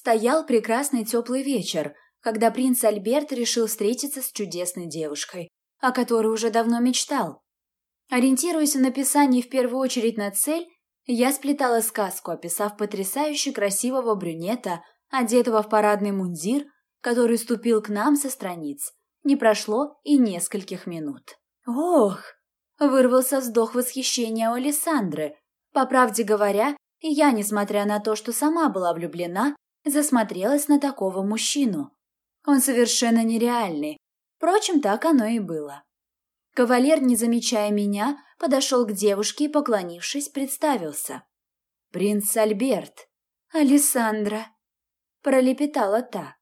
Стоял прекрасный теплый вечер, когда принц Альберт решил встретиться с чудесной девушкой, о которой уже давно мечтал. Ориентируясь в написании в первую очередь на цель, я сплетала сказку, описав потрясающе красивого брюнета, одетого в парадный мундир, который ступил к нам со страниц. Не прошло и нескольких минут. «Ох!» – вырвался вздох восхищения у Александры. По правде говоря, я, несмотря на то, что сама была влюблена, засмотрелась на такого мужчину. Он совершенно нереальный. Впрочем, так оно и было. Кавалер, не замечая меня, подошел к девушке и, поклонившись, представился. «Принц Альберт». «Алессандра», — пролепетала та.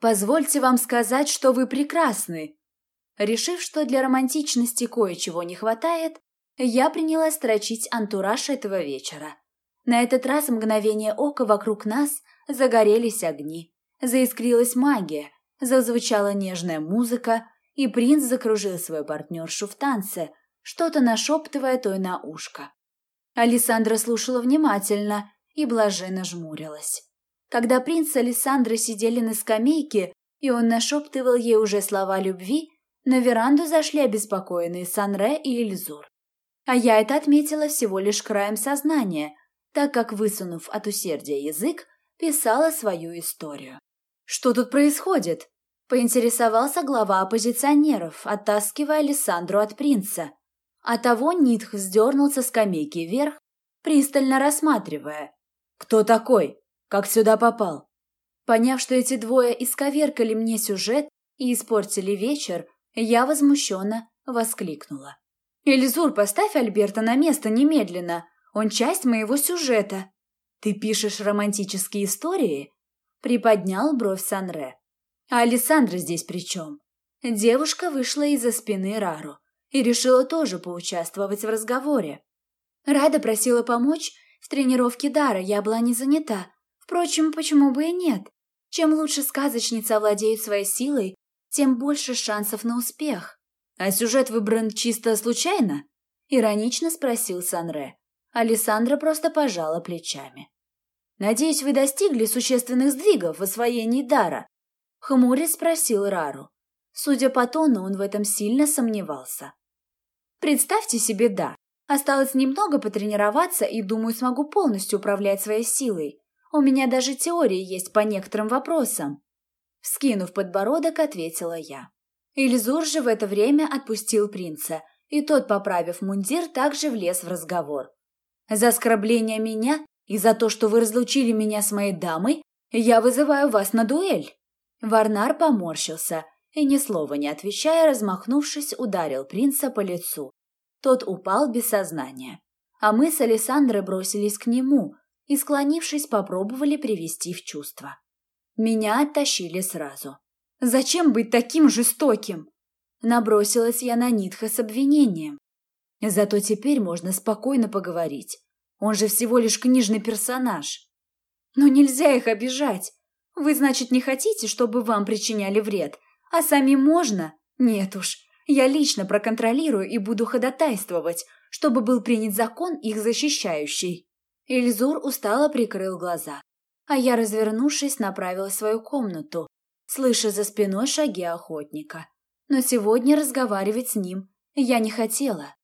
«Позвольте вам сказать, что вы прекрасны». Решив, что для романтичности кое-чего не хватает, я принялась строчить антураж этого вечера. На этот раз мгновение ока вокруг нас загорелись огни, заискрилась магия, зазвучала нежная музыка, и принц закружил свою партнершу в танце, что-то нашептывая той на ушко. Александра слушала внимательно и блаженно жмурилась. Когда принц и Александра сидели на скамейке, и он нашептывал ей уже слова любви, на веранду зашли обеспокоенные Санре и Эльзур. А я это отметила всего лишь краем сознания, так как, высунув от усердия язык, писала свою историю. «Что тут происходит?» – поинтересовался глава оппозиционеров, оттаскивая Александру от принца. А того Нитх сдернул со скамейки вверх, пристально рассматривая. «Кто такой? Как сюда попал?» Поняв, что эти двое исковеркали мне сюжет и испортили вечер, я возмущенно воскликнула. «Элизур, поставь Альберта на место немедленно! Он часть моего сюжета!» «Ты пишешь романтические истории?» Приподнял бровь Санре. «А Александра здесь при чем?» Девушка вышла из-за спины Рару и решила тоже поучаствовать в разговоре. Рада просила помочь в тренировке дара, я была не занята. Впрочем, почему бы и нет? Чем лучше сказочница владеет своей силой, тем больше шансов на успех. А сюжет выбран чисто случайно? Иронично спросил Санре. Александра просто пожала плечами. «Надеюсь, вы достигли существенных сдвигов в освоении дара?» Хмурец спросил Рару. Судя по тону, он в этом сильно сомневался. «Представьте себе, да. Осталось немного потренироваться и, думаю, смогу полностью управлять своей силой. У меня даже теории есть по некоторым вопросам». Вскинув подбородок, ответила я. Ильзур же в это время отпустил принца, и тот, поправив мундир, также влез в разговор. За оскорбление меня и за то, что вы разлучили меня с моей дамой, я вызываю вас на дуэль». Варнар поморщился и, ни слова не отвечая, размахнувшись, ударил принца по лицу. Тот упал без сознания. А мы с Александрой бросились к нему и, склонившись, попробовали привести в чувство. Меня оттащили сразу. «Зачем быть таким жестоким?» Набросилась я на Нитха с обвинением. Зато теперь можно спокойно поговорить. Он же всего лишь книжный персонаж. Но нельзя их обижать. Вы, значит, не хотите, чтобы вам причиняли вред, а сами можно? Нет уж. Я лично проконтролирую и буду ходатайствовать, чтобы был принят закон их защищающий. Ильзур устало прикрыл глаза, а я, развернувшись, направила свою комнату, слыша за спиной шаги охотника. Но сегодня разговаривать с ним я не хотела.